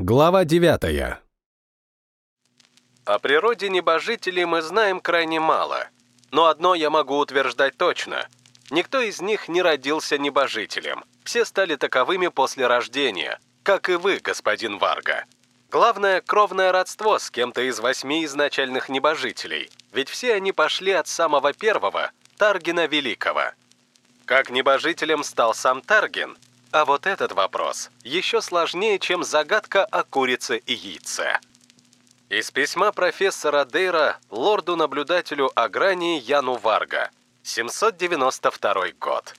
Глава 9. О природе небожителей мы знаем крайне мало. Но одно я могу утверждать точно. Никто из них не родился небожителем. Все стали таковыми после рождения, как и вы, господин Варга. Главное — кровное родство с кем-то из восьми изначальных небожителей, ведь все они пошли от самого первого, Таргина Великого. Как небожителем стал сам Таргин? А вот этот вопрос еще сложнее, чем загадка о курице и яйце. Из письма профессора Дейра лорду-наблюдателю Агрании Яну Варга, 792 год.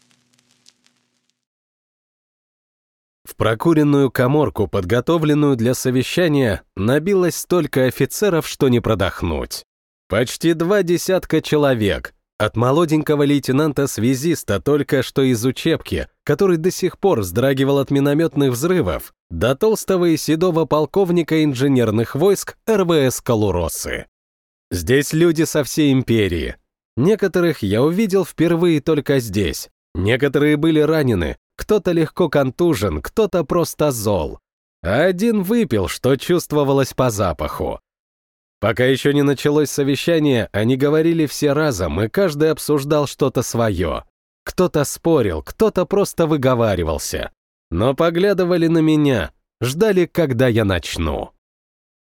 В прокуренную коморку, подготовленную для совещания, набилось столько офицеров, что не продохнуть. Почти два десятка человек, от молоденького лейтенанта-связиста только что из учебки, который до сих пор вздрагивал от минометных взрывов, до толстого и седого полковника инженерных войск РВС Калуросы. Здесь люди со всей империи. Некоторых я увидел впервые только здесь. Некоторые были ранены, кто-то легко контужен, кто-то просто зол. А один выпил, что чувствовалось по запаху. Пока еще не началось совещание, они говорили все разом, и каждый обсуждал что-то свое. Кто-то спорил, кто-то просто выговаривался. Но поглядывали на меня, ждали, когда я начну.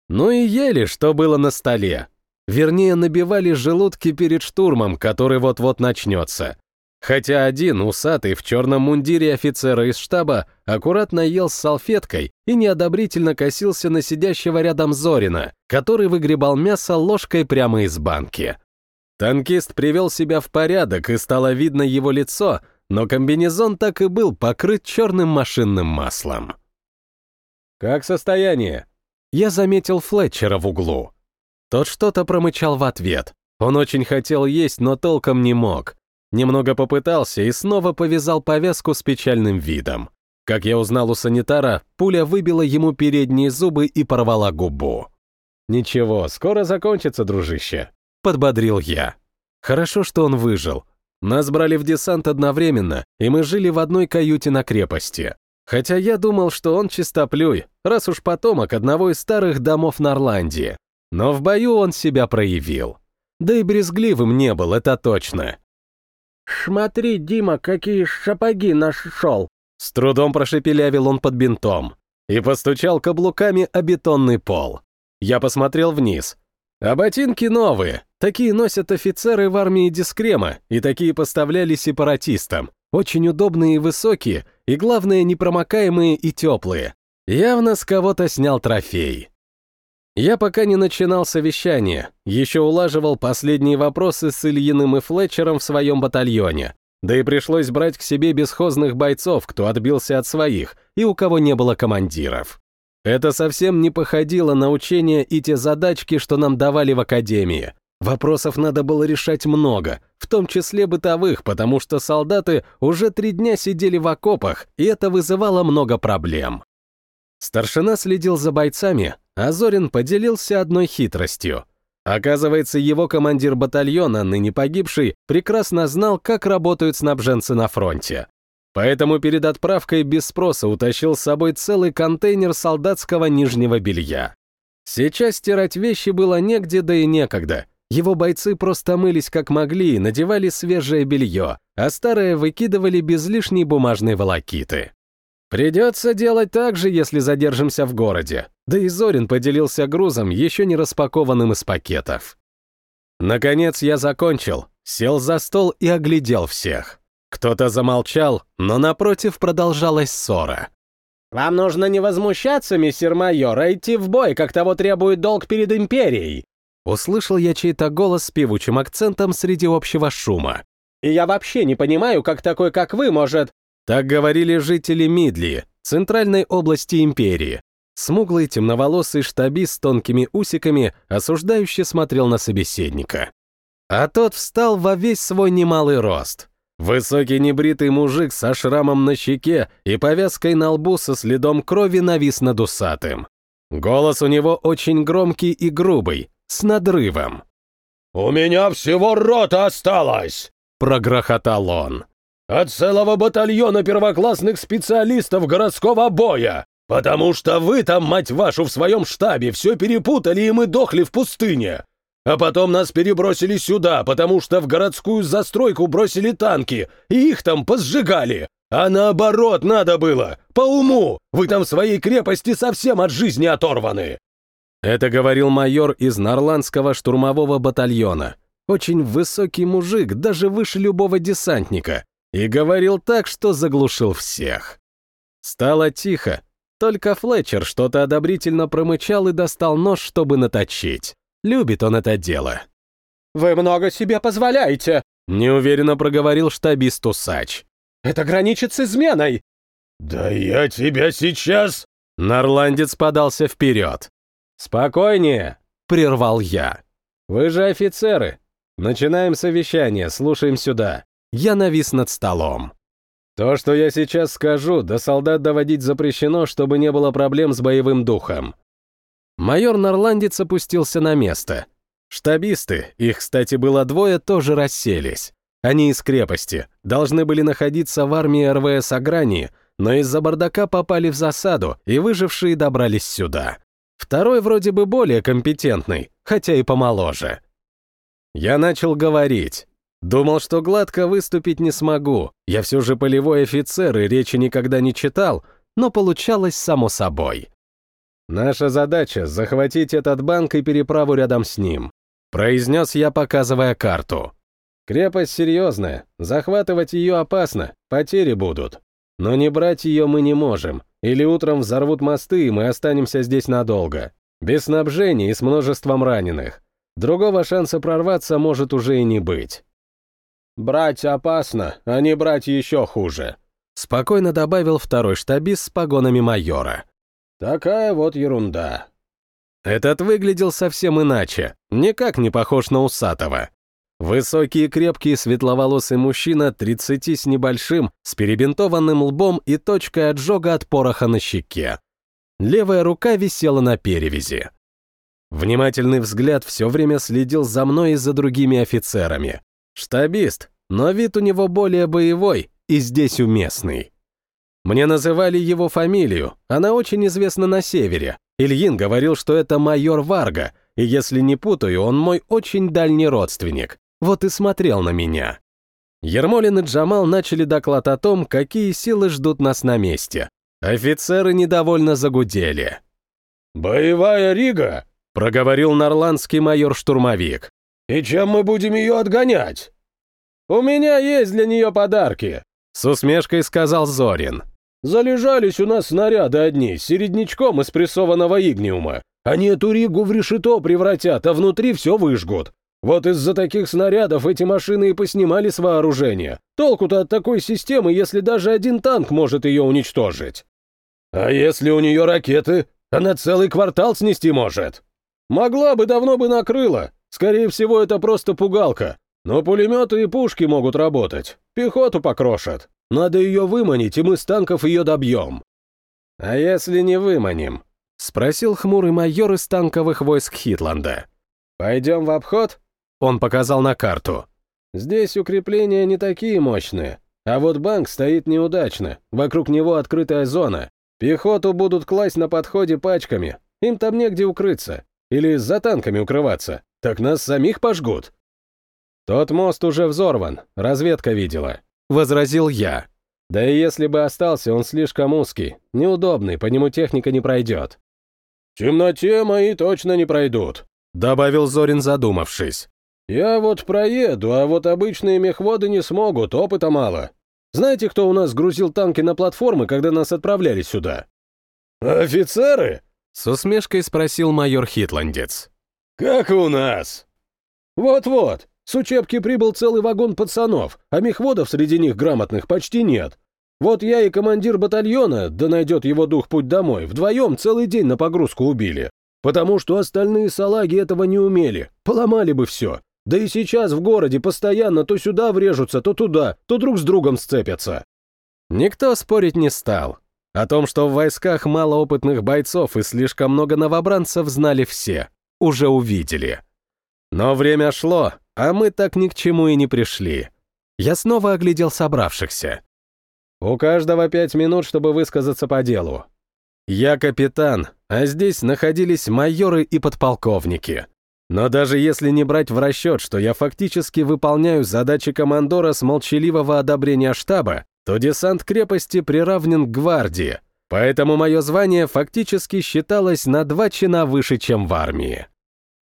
Ну и ели, что было на столе. Вернее, набивали желудки перед штурмом, который вот-вот начнется. Хотя один, усатый, в черном мундире офицера из штаба, аккуратно ел с салфеткой и неодобрительно косился на сидящего рядом Зорина, который выгребал мясо ложкой прямо из банки. Танкист привел себя в порядок, и стало видно его лицо, но комбинезон так и был покрыт черным машинным маслом. «Как состояние?» Я заметил Флетчера в углу. Тот что-то промычал в ответ. Он очень хотел есть, но толком не мог. Немного попытался и снова повязал повязку с печальным видом. Как я узнал у санитара, пуля выбила ему передние зубы и порвала губу. «Ничего, скоро закончится, дружище», — подбодрил я. Хорошо, что он выжил. Нас брали в десант одновременно, и мы жили в одной каюте на крепости. Хотя я думал, что он чистоплюй, раз уж потомок одного из старых домов на Орландии. Но в бою он себя проявил. Да и брезгливым не был, это точно. «Смотри, Дима, какие шапоги нашел!» С трудом прошепелявил он под бинтом и постучал каблуками о бетонный пол. Я посмотрел вниз. А ботинки новые. Такие носят офицеры в армии Дискрема, и такие поставляли сепаратистам. Очень удобные и высокие, и, главное, непромокаемые и теплые. Явно с кого-то снял трофей. Я пока не начинал совещание, еще улаживал последние вопросы с Ильиным и Флетчером в своем батальоне, да и пришлось брать к себе бесхозных бойцов, кто отбился от своих, и у кого не было командиров. Это совсем не походило на учения и те задачки, что нам давали в академии. Вопросов надо было решать много, в том числе бытовых, потому что солдаты уже три дня сидели в окопах, и это вызывало много проблем. Старшина следил за бойцами, а Зорин поделился одной хитростью. Оказывается, его командир батальона, ныне погибший, прекрасно знал, как работают снабженцы на фронте. Поэтому перед отправкой без спроса утащил с собой целый контейнер солдатского нижнего белья. Сейчас стирать вещи было негде, да и некогда. Его бойцы просто мылись как могли и надевали свежее белье, а старое выкидывали без лишней бумажной волокиты. Придется делать так же, если задержимся в городе. Да и Зорин поделился грузом, еще не распакованным из пакетов. Наконец я закончил, сел за стол и оглядел всех. Кто-то замолчал, но напротив продолжалась ссора. «Вам нужно не возмущаться, мистер майор, а идти в бой, как того требует долг перед империей!» Услышал я чей-то голос с певучим акцентом среди общего шума. «И я вообще не понимаю, как такой, как вы, может...» Так говорили жители Мидли, центральной области империи. Смуглый темноволосый штабист с тонкими усиками осуждающе смотрел на собеседника. А тот встал во весь свой немалый рост. Высокий небритый мужик со шрамом на щеке и повязкой на лбу со следом крови навис над усатым. Голос у него очень громкий и грубый, с надрывом. «У меня всего рота осталось!» — прогрохотал он. От целого батальона первоклассных специалистов городского боя! «Потому что вы там, мать вашу, в своем штабе все перепутали, и мы дохли в пустыне. А потом нас перебросили сюда, потому что в городскую застройку бросили танки, и их там позжигали. А наоборот надо было, по уму. Вы там в своей крепости совсем от жизни оторваны». Это говорил майор из Нарландского штурмового батальона. Очень высокий мужик, даже выше любого десантника. И говорил так, что заглушил всех. Стало тихо, только Флетчер что-то одобрительно промычал и достал нож, чтобы наточить. Любит он это дело. «Вы много себе позволяете!» Неуверенно проговорил штабист Усач. «Это граничит с изменой!» «Да я тебя сейчас...» Норландец подался вперед. «Спокойнее!» — прервал я. «Вы же офицеры. Начинаем совещание, слушаем сюда». Я навис над столом. То, что я сейчас скажу, до солдат доводить запрещено, чтобы не было проблем с боевым духом. Майор Норландец опустился на место. Штабисты, их, кстати, было двое, тоже расселись. Они из крепости, должны были находиться в армии РВС Аграни, но из-за бардака попали в засаду, и выжившие добрались сюда. Второй вроде бы более компетентный, хотя и помоложе. Я начал говорить. Думал, что гладко выступить не смогу. Я все же полевой офицер и речи никогда не читал, но получалось само собой. «Наша задача — захватить этот банк и переправу рядом с ним», — произнес я, показывая карту. «Крепость серьезная, захватывать ее опасно, потери будут. Но не брать ее мы не можем, или утром взорвут мосты, и мы останемся здесь надолго. Без снабжения и с множеством раненых. Другого шанса прорваться может уже и не быть. «Брать опасно, а не брать еще хуже», — спокойно добавил второй штабист с погонами майора. «Такая вот ерунда». Этот выглядел совсем иначе, никак не похож на усатого. Высокий и крепкий светловолосый мужчина, 30 с небольшим, с перебинтованным лбом и точкой отжога от пороха на щеке. Левая рука висела на перевязи. Внимательный взгляд все время следил за мной и за другими офицерами. Штабист, но вид у него более боевой и здесь уместный. Мне называли его фамилию, она очень известна на севере. Ильин говорил, что это майор Варга, и если не путаю, он мой очень дальний родственник. Вот и смотрел на меня. Ермолин и Джамал начали доклад о том, какие силы ждут нас на месте. Офицеры недовольно загудели. «Боевая Рига?» — проговорил норландский майор-штурмовик. «И чем мы будем ее отгонять?» «У меня есть для нее подарки», — с усмешкой сказал Зорин. «Залежались у нас снаряды одни, с середнячком из прессованного игниума. Они эту Ригу в решето превратят, а внутри все выжгут. Вот из-за таких снарядов эти машины и поснимали с вооружения. Толку-то от такой системы, если даже один танк может ее уничтожить». «А если у нее ракеты? Она целый квартал снести может». «Могла бы, давно бы накрыла. Скорее всего, это просто пугалка. Но пулеметы и пушки могут работать. Пехоту покрошат. Надо ее выманить, и мы с танков ее добьем». «А если не выманим?» — спросил хмурый майор из танковых войск Хитланда. «Пойдем в обход?» Он показал на карту. «Здесь укрепления не такие мощные. А вот банк стоит неудачно. Вокруг него открытая зона. Пехоту будут класть на подходе пачками. Им там негде укрыться. Или за танками укрываться. Так нас самих пожгут. Тот мост уже взорван, разведка видела. Возразил я. Да и если бы остался, он слишком узкий, неудобный, по нему техника не пройдет. В темноте мои точно не пройдут, добавил Зорин, задумавшись. Я вот проеду, а вот обычные мехводы не смогут, опыта мало. Знаете, кто у нас грузил танки на платформы, когда нас отправляли сюда? Офицеры? С усмешкой спросил майор Хитландец. «Как у нас?» «Вот-вот, с учебки прибыл целый вагон пацанов, а мехводов среди них грамотных почти нет. Вот я и командир батальона, да найдет его дух путь домой, вдвоем целый день на погрузку убили. Потому что остальные салаги этого не умели, поломали бы все. Да и сейчас в городе постоянно то сюда врежутся, то туда, то друг с другом сцепятся». Никто спорить не стал. О том, что в войсках мало опытных бойцов и слишком много новобранцев, знали все уже увидели. Но время шло, а мы так ни к чему и не пришли. Я снова оглядел собравшихся. «У каждого пять минут, чтобы высказаться по делу». Я капитан, а здесь находились майоры и подполковники. Но даже если не брать в расчет, что я фактически выполняю задачи командора с молчаливого одобрения штаба, то десант крепости приравнен к гвардии, поэтому мое звание фактически считалось на два чина выше, чем в армии.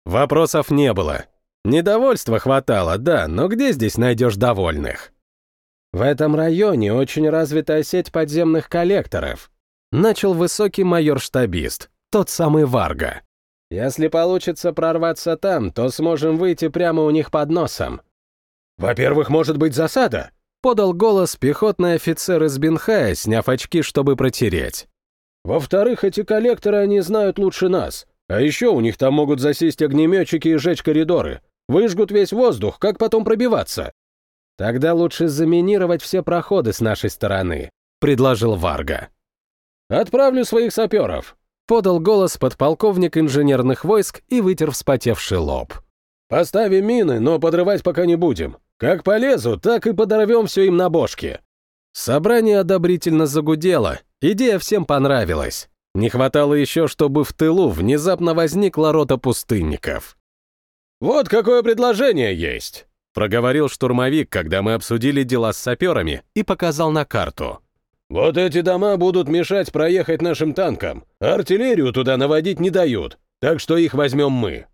Вопросов не было. Недовольства хватало, да, но где здесь найдешь довольных? В этом районе очень развитая сеть подземных коллекторов. Начал высокий майор-штабист, тот самый Варга. Если получится прорваться там, то сможем выйти прямо у них под носом. Во-первых, может быть засада, подал голос пехотный офицер из Бенхая, сняв очки, чтобы протереть. Во-вторых, эти коллекторы они знают лучше нас. А еще у них там могут засесть огнеметчики и сжечь коридоры. Выжгут весь воздух, как потом пробиваться? Тогда лучше заминировать все проходы с нашей стороны, предложил Варга. Отправлю своих саперов, подал голос подполковник инженерных войск и вытер вспотевший лоб. «Поставим мины, но подрывать пока не будем. Как полезу, так и подорвем все им на бошке». Собрание одобрительно загудело, идея всем понравилась. Не хватало еще, чтобы в тылу внезапно возникла рота пустынников. «Вот какое предложение есть», — проговорил штурмовик, когда мы обсудили дела с саперами, и показал на карту. «Вот эти дома будут мешать проехать нашим танкам. Артиллерию туда наводить не дают, так что их возьмем мы».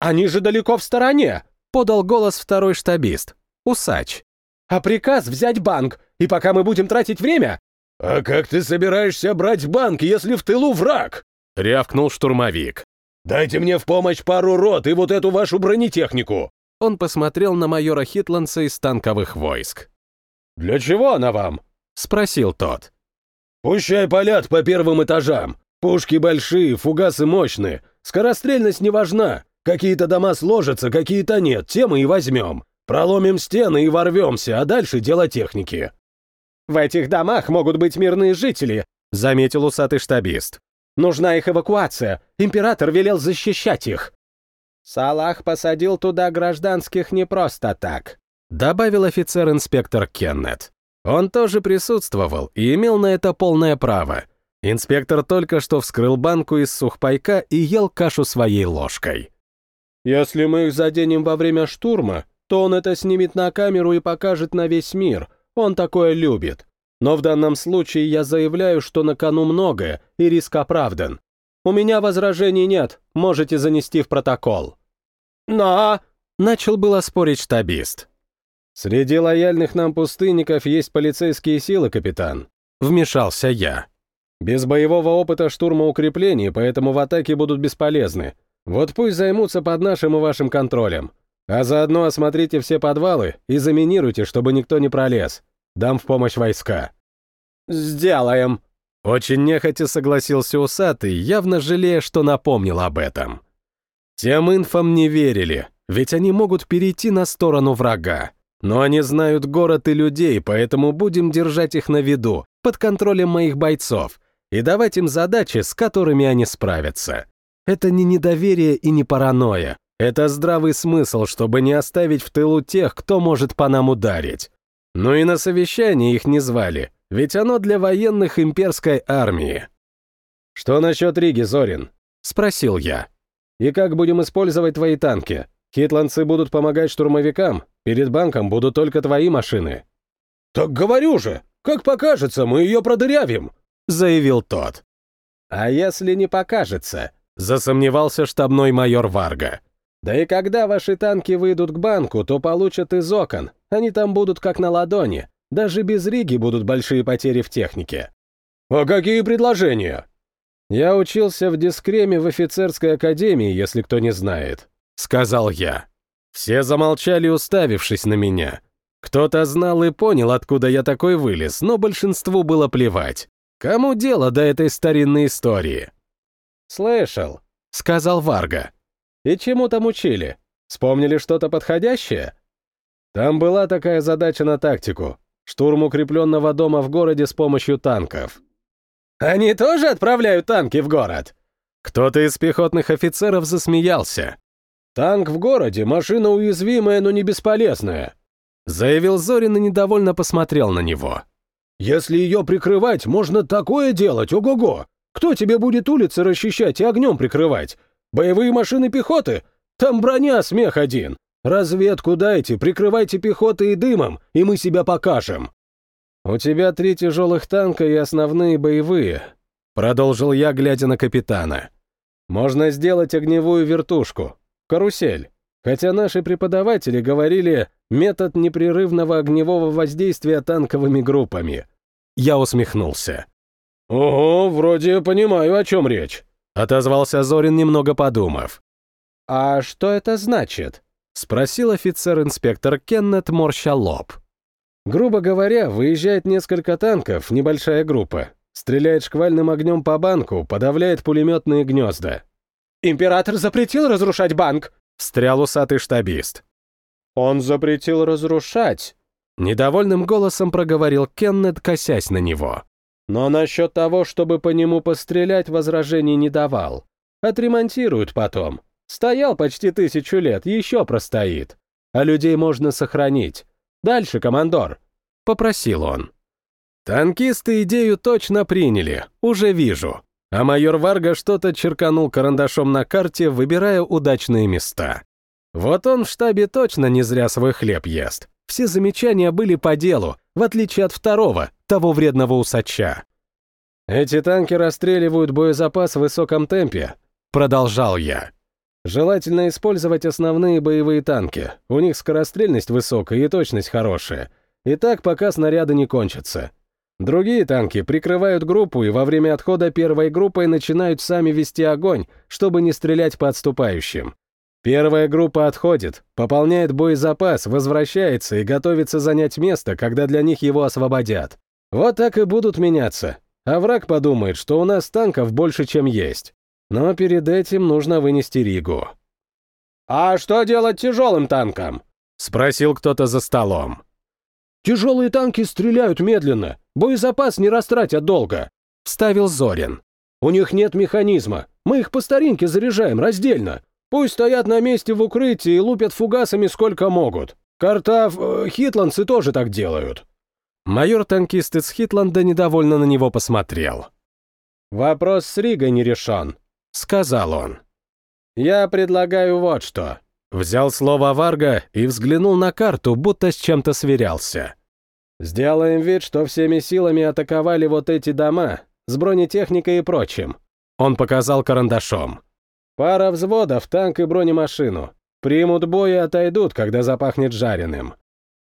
«Они же далеко в стороне», — подал голос второй штабист, Усач. «А приказ взять банк, и пока мы будем тратить время...» «А как ты собираешься брать банк, если в тылу враг?» — рявкнул штурмовик. «Дайте мне в помощь пару рот и вот эту вашу бронетехнику!» Он посмотрел на майора Хитландса из танковых войск. «Для чего она вам?» — спросил тот. «Пущай полят по первым этажам. Пушки большие, фугасы мощные. Скорострельность не важна. Какие-то дома сложатся, какие-то нет, те мы и возьмем. Проломим стены и ворвемся, а дальше дело техники». «В этих домах могут быть мирные жители», — заметил усатый штабист. «Нужна их эвакуация. Император велел защищать их». «Салах посадил туда гражданских не просто так», — добавил офицер-инспектор Кеннет. Он тоже присутствовал и имел на это полное право. Инспектор только что вскрыл банку из сухпайка и ел кашу своей ложкой. «Если мы их заденем во время штурма, то он это снимет на камеру и покажет на весь мир. Он такое любит. Но в данном случае я заявляю, что на кону многое, и риск оправдан. У меня возражений нет, можете занести в протокол». «Но...» — начал было спорить штабист. «Среди лояльных нам пустынников есть полицейские силы, капитан», — вмешался я. «Без боевого опыта штурма укреплений, поэтому в атаке будут бесполезны. Вот пусть займутся под нашим и вашим контролем. А заодно осмотрите все подвалы и заминируйте, чтобы никто не пролез. Дам в помощь войска». «Сделаем», очень нехотя согласился усатый, явно жалея, что напомнил об этом. Тем инфам не верили, ведь они могут перейти на сторону врага. Но они знают город и людей, поэтому будем держать их на виду, под контролем моих бойцов, и давать им задачи, с которыми они справятся. Это не недоверие и не паранойя. Это здравый смысл, чтобы не оставить в тылу тех, кто может по нам ударить. Ну и на совещание их не звали, ведь оно для военных имперской армии. «Что насчет Риги, Зорин?» — спросил я. «И как будем использовать твои танки? Хитландцы будут помогать штурмовикам, перед банком будут только твои машины». «Так говорю же, как покажется, мы ее продырявим», — заявил тот. «А если не покажется?» — засомневался штабной майор Варга. «Да и когда ваши танки выйдут к банку, то получат из окон. Они там будут как на ладони. Даже без Риги будут большие потери в технике». «А какие предложения?» «Я учился в Дискреме в офицерской академии, если кто не знает. — сказал я. Все замолчали, уставившись на меня. Кто-то знал и понял, откуда я такой вылез, но большинству было плевать. Кому дело до этой старинной истории? «Слышал», — сказал Варга. «И чему там учили? Вспомнили что-то подходящее?» Там была такая задача на тактику. Штурм укрепленного дома в городе с помощью танков. «Они тоже отправляют танки в город?» Кто-то из пехотных офицеров засмеялся. «Танк в городе — машина уязвимая, но не бесполезная», — заявил Зорин и недовольно посмотрел на него. «Если ее прикрывать, можно такое делать, ого-го! Кто тебе будет улицы расчищать и огнем прикрывать? Боевые машины пехоты? Там броня, смех один. Разведку дайте, прикрывайте пехотой и дымом, и мы себя покажем. У тебя три тяжелых танка и основные боевые, продолжил я, глядя на капитана. Можно сделать огневую вертушку, карусель. Хотя наши преподаватели говорили метод непрерывного огневого воздействия танковыми группами. Я усмехнулся. «Ого, вроде понимаю, о чем речь», — отозвался Зорин, немного подумав. «А что это значит?» — спросил офицер-инспектор Кеннет, морща лоб. «Грубо говоря, выезжает несколько танков, небольшая группа. Стреляет шквальным огнем по банку, подавляет пулеметные гнезда». «Император запретил разрушать банк!» — встрял усатый штабист. «Он запретил разрушать!» Недовольным голосом проговорил Кеннет, косясь на него. «Но насчет того, чтобы по нему пострелять, возражений не давал. Отремонтируют потом. Стоял почти тысячу лет, еще простоит. А людей можно сохранить. Дальше, командор!» — попросил он. Танкисты идею точно приняли, уже вижу. А майор Варга что-то черканул карандашом на карте, выбирая удачные места. Вот он в штабе точно не зря свой хлеб ест. Все замечания были по делу, в отличие от второго, того вредного усача. «Эти танки расстреливают боезапас в высоком темпе», — продолжал я. «Желательно использовать основные боевые танки. У них скорострельность высокая и точность хорошая. И так, пока снаряды не кончатся. Другие танки прикрывают группу и во время отхода первой группой начинают сами вести огонь, чтобы не стрелять по отступающим. Первая группа отходит, пополняет боезапас, возвращается и готовится занять место, когда для них его освободят. Вот так и будут меняться. А враг подумает, что у нас танков больше, чем есть. Но перед этим нужно вынести Ригу. «А что делать тяжелым танкам?» — спросил кто-то за столом. «Тяжелые танки стреляют медленно, боезапас не растратят долго», — вставил Зорин. «У них нет механизма, мы их по старинке заряжаем раздельно. Пусть стоят на месте в укрытии и лупят фугасами сколько могут. Картав, э, хитландцы тоже так делают». Майор-танкист из Хитланда недовольно на него посмотрел. «Вопрос с Ригой не решен», — сказал он. «Я предлагаю вот что». Взял слово Варга и взглянул на карту, будто с чем-то сверялся. «Сделаем вид, что всеми силами атаковали вот эти дома, с бронетехникой и прочим». Он показал карандашом. Пара взводов, танк и бронемашину. Примут бой и отойдут, когда запахнет жареным.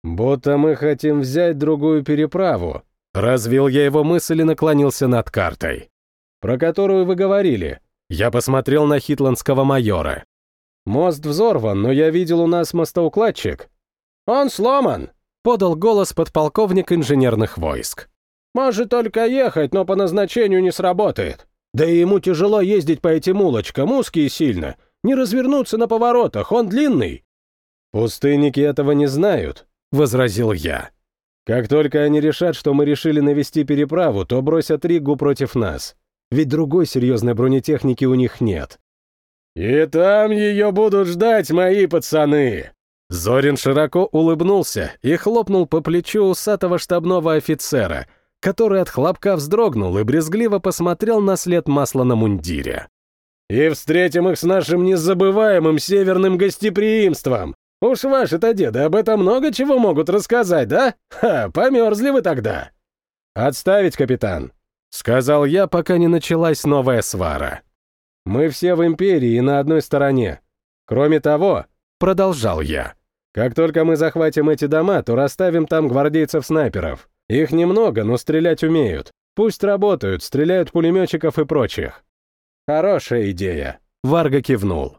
Будто мы хотим взять другую переправу. Развил я его мысль и наклонился над картой. Про которую вы говорили. Я посмотрел на хитландского майора. Мост взорван, но я видел у нас мостоукладчик. Он сломан, подал голос подполковник инженерных войск. Может только ехать, но по назначению не сработает. Да и ему тяжело ездить по этим улочкам, узкие сильно. Не развернуться на поворотах, он длинный». «Пустынники этого не знают», — возразил я. «Как только они решат, что мы решили навести переправу, то бросят Ригу против нас. Ведь другой серьезной бронетехники у них нет». «И там ее будут ждать мои пацаны!» Зорин широко улыбнулся и хлопнул по плечу усатого штабного офицера — который от хлопка вздрогнул и брезгливо посмотрел на след масла на мундире. «И встретим их с нашим незабываемым северным гостеприимством! Уж ваши-то деды об этом много чего могут рассказать, да? Ха, померзли вы тогда!» «Отставить, капитан!» — сказал я, пока не началась новая свара. «Мы все в империи и на одной стороне. Кроме того, — продолжал я, — как только мы захватим эти дома, то расставим там гвардейцев-снайперов. Их немного, но стрелять умеют. Пусть работают, стреляют пулеметчиков и прочих. Хорошая идея. Варга кивнул.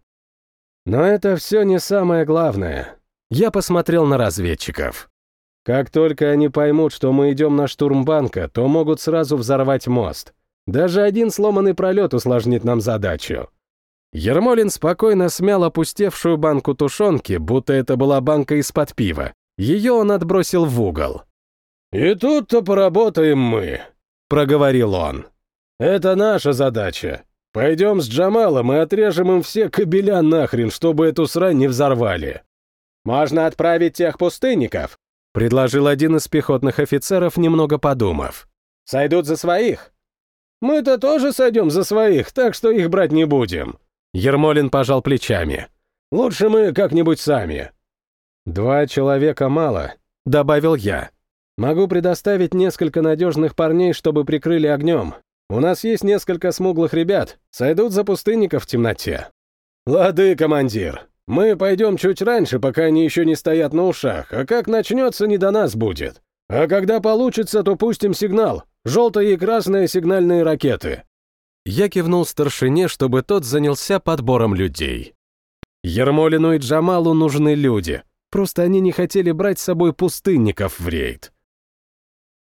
Но это все не самое главное. Я посмотрел на разведчиков. Как только они поймут, что мы идем на штурм банка, то могут сразу взорвать мост. Даже один сломанный пролет усложнит нам задачу. Ермолин спокойно смял опустевшую банку тушенки, будто это была банка из-под пива. Ее он отбросил в угол. «И тут-то поработаем мы», — проговорил он. «Это наша задача. Пойдем с Джамалом и отрежем им все кабеля нахрен, чтобы эту срань не взорвали». «Можно отправить тех пустынников», — предложил один из пехотных офицеров, немного подумав. «Сойдут за своих». Мы-то тоже сойдем за своих, так что их брать не будем». Ермолин пожал плечами. «Лучше мы как-нибудь сами». «Два человека мало», — добавил я. «Могу предоставить несколько надежных парней, чтобы прикрыли огнем. У нас есть несколько смуглых ребят, сойдут за пустынников в темноте». «Лады, командир. Мы пойдем чуть раньше, пока они еще не стоят на ушах, а как начнется, не до нас будет. А когда получится, то пустим сигнал. Желтые и красные сигнальные ракеты». Я кивнул старшине, чтобы тот занялся подбором людей. Ермолину и Джамалу нужны люди, просто они не хотели брать с собой пустынников в рейд.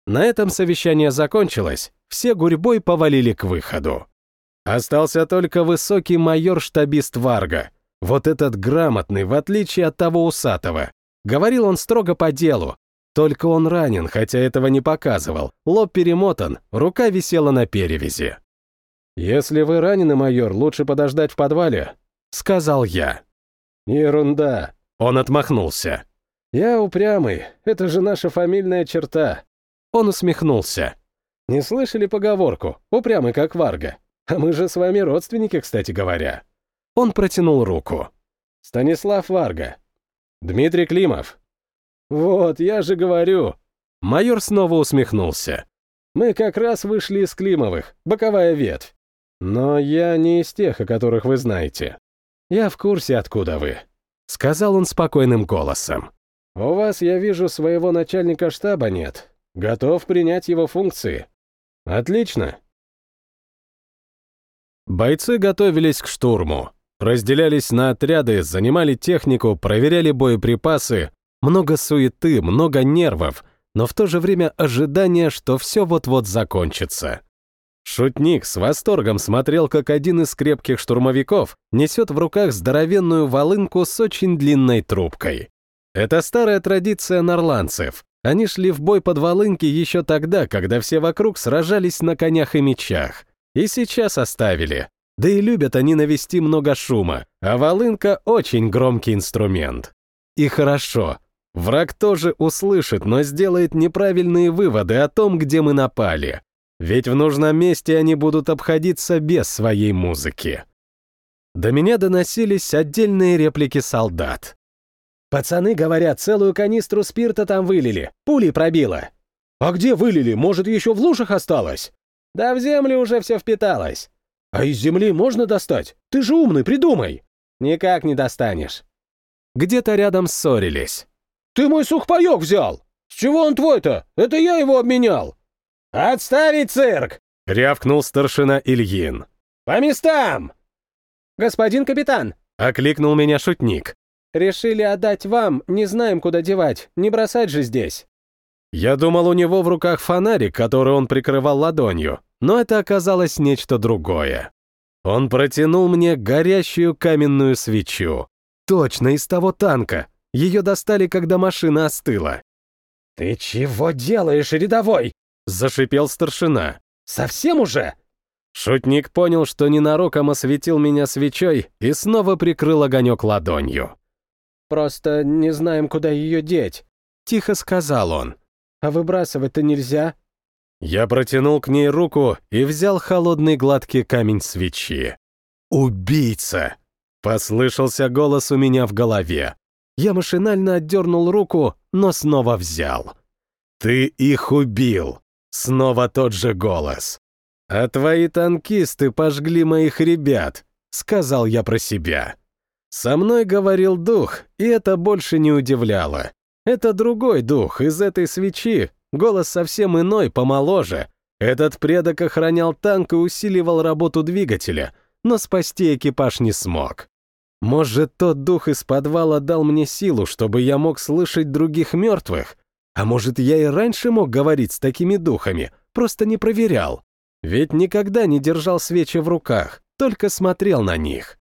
На этом совещание закончилось, все гурьбой повалили к выходу. Остался только высокий майор-штабист Варга. Вот этот грамотный, в отличие от того усатого. Говорил он строго по делу. Только он ранен, хотя этого не показывал. Лоб перемотан, рука висела на перевязи. «Если вы ранены, майор, лучше подождать в подвале», — сказал я. «Ерунда», — он отмахнулся. «Я упрямый, это же наша фамильная черта». Он усмехнулся. «Не слышали поговорку? Упрямый, как Варга. А мы же с вами родственники, кстати говоря». Он протянул руку. «Станислав Варга». «Дмитрий Климов». «Вот, я же говорю». Майор снова усмехнулся. «Мы как раз вышли из Климовых, боковая ветвь. Но я не из тех, о которых вы знаете. Я в курсе, откуда вы», — сказал он спокойным голосом. «У вас, я вижу, своего начальника штаба нет. Готов принять его функции». «Отлично. Бойцы готовились к штурму. Разделялись на отряды, занимали технику, проверяли боеприпасы. Много суеты, много нервов, но в то же время ожидание, что все вот-вот закончится. Шутник с восторгом смотрел, как один из крепких штурмовиков несет в руках здоровенную волынку с очень длинной трубкой. Это старая традиция норландцев. Они шли в бой под волынки еще тогда, когда все вокруг сражались на конях и мечах. И сейчас оставили. Да и любят они навести много шума, а волынка — очень громкий инструмент. И хорошо. Враг тоже услышит, но сделает неправильные выводы о том, где мы напали. Ведь в нужном месте они будут обходиться без своей музыки. До меня доносились отдельные реплики солдат. «Пацаны говорят, целую канистру спирта там вылили, пули пробило». «А где вылили? Может, еще в лужах осталось?» Да в землю уже все впиталось. А из земли можно достать? Ты же умный, придумай. Никак не достанешь. Где-то рядом ссорились. Ты мой сухпайок взял. С чего он твой-то? Это я его обменял. Отставить цирк! Рявкнул старшина Ильин. По местам! Господин капитан! Окликнул меня шутник. Решили отдать вам, не знаем, куда девать, не бросать же здесь. Я думал, у него в руках фонарик, который он прикрывал ладонью, но это оказалось нечто другое. Он протянул мне горящую каменную свечу. Точно из того танка. Ее достали, когда машина остыла. «Ты чего делаешь, рядовой?» — зашипел старшина. «Совсем уже?» Шутник понял, что ненароком осветил меня свечой и снова прикрыл огонек ладонью. «Просто не знаем, куда ее деть», — тихо сказал он. А выбрасывать-то нельзя. Я протянул к ней руку и взял холодный гладкий камень свечи. «Убийца!» — послышался голос у меня в голове. Я машинально отдернул руку, но снова взял. «Ты их убил!» — снова тот же голос. «А твои танкисты пожгли моих ребят», — сказал я про себя. Со мной говорил дух, и это больше не удивляло. Это другой дух из этой свечи, голос совсем иной, помоложе. Этот предок охранял танк и усиливал работу двигателя, но спасти экипаж не смог. Может, тот дух из подвала дал мне силу, чтобы я мог слышать других мертвых? А может, я и раньше мог говорить с такими духами, просто не проверял? Ведь никогда не держал свечи в руках, только смотрел на них.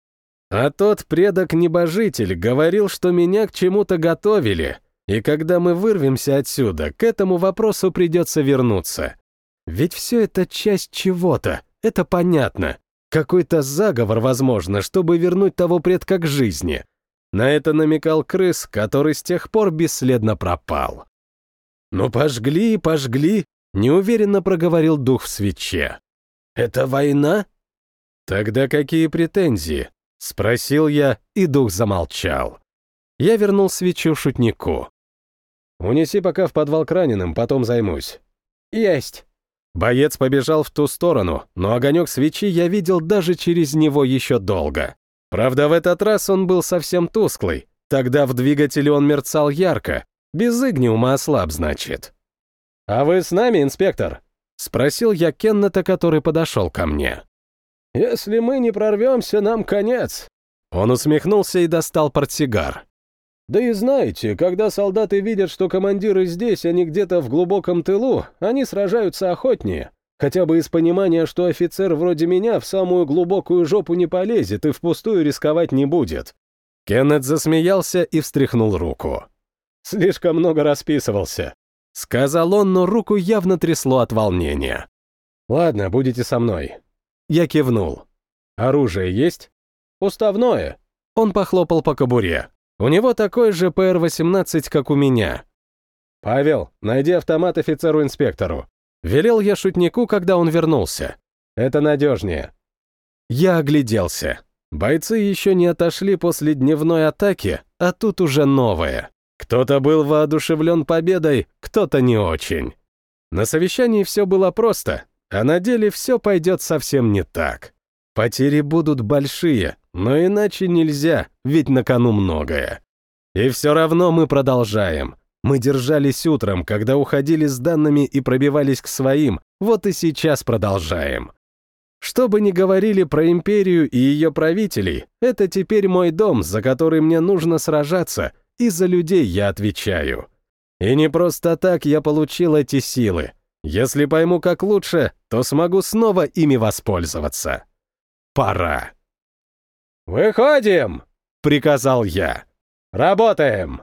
А тот предок-небожитель говорил, что меня к чему-то готовили — и когда мы вырвемся отсюда, к этому вопросу придется вернуться. Ведь все это часть чего-то, это понятно. Какой-то заговор, возможно, чтобы вернуть того предка к жизни. На это намекал крыс, который с тех пор бесследно пропал. «Ну, пожгли и пожгли», — неуверенно проговорил дух в свече. Это война?» «Тогда какие претензии?» — спросил я, и дух замолчал. Я вернул свечу шутнику. «Унеси пока в подвал к раненым, потом займусь». «Есть». Боец побежал в ту сторону, но огонек свечи я видел даже через него еще долго. Правда, в этот раз он был совсем тусклый. Тогда в двигателе он мерцал ярко. Без игниума ослаб, значит. «А вы с нами, инспектор?» — спросил я Кеннета, который подошел ко мне. «Если мы не прорвемся, нам конец». Он усмехнулся и достал портсигар. Да и знаете, когда солдаты видят, что командиры здесь, а не где-то в глубоком тылу, они сражаются охотнее. Хотя бы из понимания, что офицер вроде меня в самую глубокую жопу не полезет и впустую рисковать не будет. Кеннет засмеялся и встряхнул руку. «Слишком много расписывался», — сказал он, но руку явно трясло от волнения. «Ладно, будете со мной». Я кивнул. «Оружие есть?» «Уставное». Он похлопал по кобуре. У него такой же ПР-18, как у меня. «Павел, найди автомат офицеру-инспектору». Велел я шутнику, когда он вернулся. «Это надежнее». Я огляделся. Бойцы еще не отошли после дневной атаки, а тут уже новое. Кто-то был воодушевлен победой, кто-то не очень. На совещании все было просто, а на деле все пойдет совсем не так. Потери будут большие, но иначе нельзя, ведь на кону многое. И все равно мы продолжаем. Мы держались утром, когда уходили с данными и пробивались к своим, вот и сейчас продолжаем. Что бы ни говорили про империю и ее правителей, это теперь мой дом, за который мне нужно сражаться, и за людей я отвечаю. И не просто так я получил эти силы. Если пойму как лучше, то смогу снова ими воспользоваться. Пора. «Выходим!» — приказал я. «Работаем!»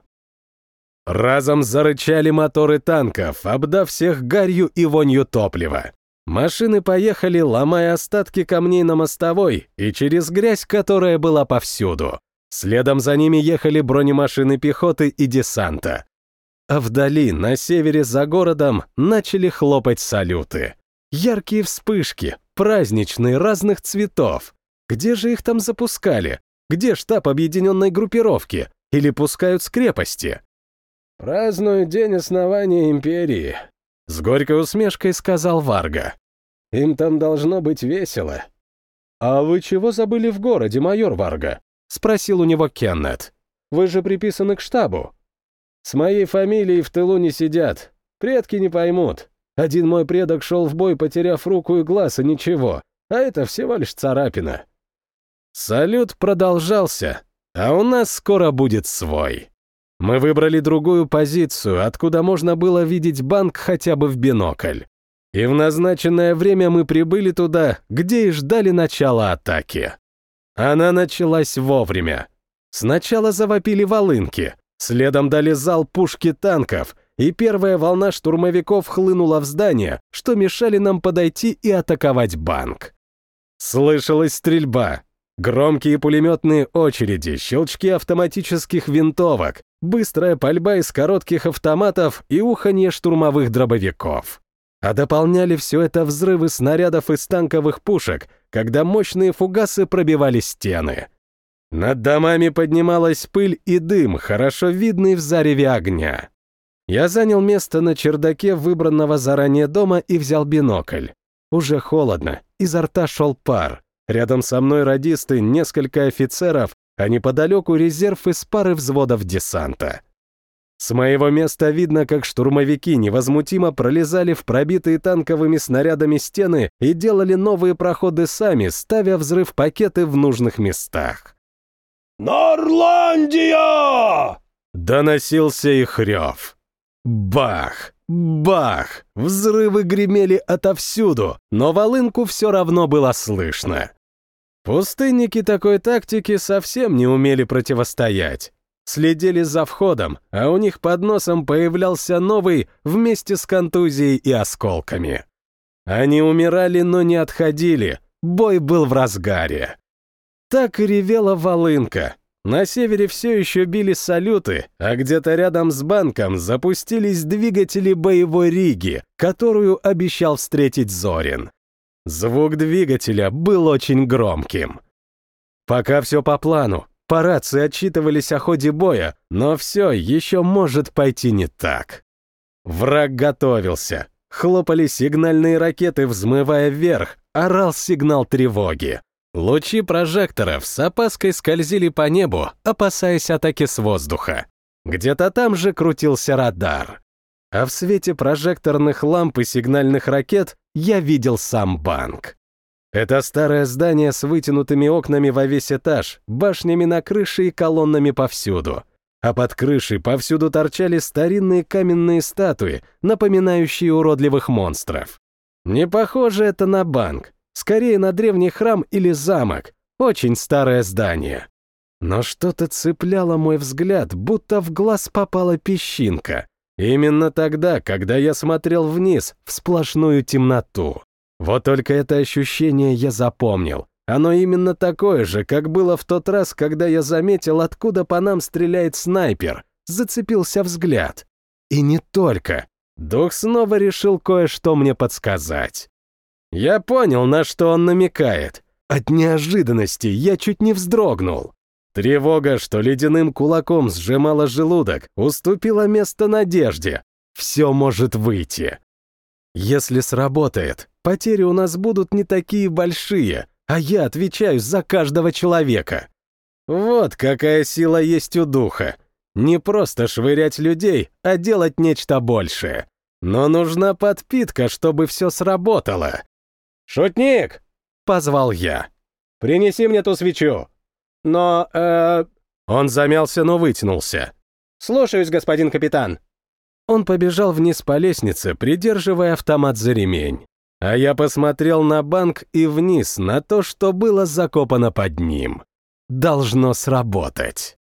Разом зарычали моторы танков, обдав всех гарью и вонью топлива. Машины поехали, ломая остатки камней на мостовой и через грязь, которая была повсюду. Следом за ними ехали бронемашины пехоты и десанта. А вдали, на севере за городом, начали хлопать салюты. Яркие вспышки, праздничные, разных цветов. Где же их там запускали? Где штаб объединенной группировки? Или пускают с крепости? «Празднуют день основания империи», — с горькой усмешкой сказал Варга. «Им там должно быть весело». «А вы чего забыли в городе, майор Варга?» — спросил у него Кеннет. «Вы же приписаны к штабу». «С моей фамилией в тылу не сидят. Предки не поймут. Один мой предок шел в бой, потеряв руку и глаз, и ничего. А это всего лишь царапина. Салют продолжался, а у нас скоро будет свой. Мы выбрали другую позицию, откуда можно было видеть банк хотя бы в бинокль. И в назначенное время мы прибыли туда, где и ждали начала атаки. Она началась вовремя. Сначала завопили волынки, следом дали зал пушки танков, и первая волна штурмовиков хлынула в здание, что мешали нам подойти и атаковать банк. Слышалась стрельба, Громкие пулеметные очереди, щелчки автоматических винтовок, быстрая пальба из коротких автоматов и уханье штурмовых дробовиков. А дополняли все это взрывы снарядов из танковых пушек, когда мощные фугасы пробивали стены. Над домами поднималась пыль и дым, хорошо видный в зареве огня. Я занял место на чердаке выбранного заранее дома и взял бинокль. Уже холодно, изо рта шел пар. Рядом со мной радисты, несколько офицеров, а неподалеку резерв из пары взводов десанта. С моего места видно, как штурмовики невозмутимо пролезали в пробитые танковыми снарядами стены и делали новые проходы сами, ставя взрыв пакеты в нужных местах. «Норландия!» — доносился их рев. Бах! Бах! Взрывы гремели отовсюду, но волынку все равно было слышно. Пустынники такой тактики совсем не умели противостоять. Следили за входом, а у них под носом появлялся новый вместе с контузией и осколками. Они умирали, но не отходили, бой был в разгаре. Так и ревела волынка. На севере все еще били салюты, а где-то рядом с банком запустились двигатели боевой Риги, которую обещал встретить Зорин. Звук двигателя был очень громким. Пока все по плану. По рации отчитывались о ходе боя, но все еще может пойти не так. Враг готовился. Хлопали сигнальные ракеты, взмывая вверх, орал сигнал тревоги. Лучи прожекторов с опаской скользили по небу, опасаясь атаки с воздуха. Где-то там же крутился радар. А в свете прожекторных ламп и сигнальных ракет я видел сам банк. Это старое здание с вытянутыми окнами во весь этаж, башнями на крыше и колоннами повсюду. А под крышей повсюду торчали старинные каменные статуи, напоминающие уродливых монстров. Не похоже это на банк, скорее на древний храм или замок, очень старое здание. Но что-то цепляло мой взгляд, будто в глаз попала песчинка. Именно тогда, когда я смотрел вниз, в сплошную темноту. Вот только это ощущение я запомнил. Оно именно такое же, как было в тот раз, когда я заметил, откуда по нам стреляет снайпер. Зацепился взгляд. И не только. Дух снова решил кое-что мне подсказать. Я понял, на что он намекает. От неожиданности я чуть не вздрогнул. Тревога, что ледяным кулаком сжимала желудок, уступила место надежде. Все может выйти. Если сработает, потери у нас будут не такие большие, а я отвечаю за каждого человека. Вот какая сила есть у духа. Не просто швырять людей, а делать нечто большее. Но нужна подпитка, чтобы все сработало. «Шутник!» — позвал я. «Принеси мне ту свечу!» «Но, э...» Он замялся, но вытянулся. «Слушаюсь, господин капитан!» Он побежал вниз по лестнице, придерживая автомат за ремень. А я посмотрел на банк и вниз, на то, что было закопано под ним. Должно сработать.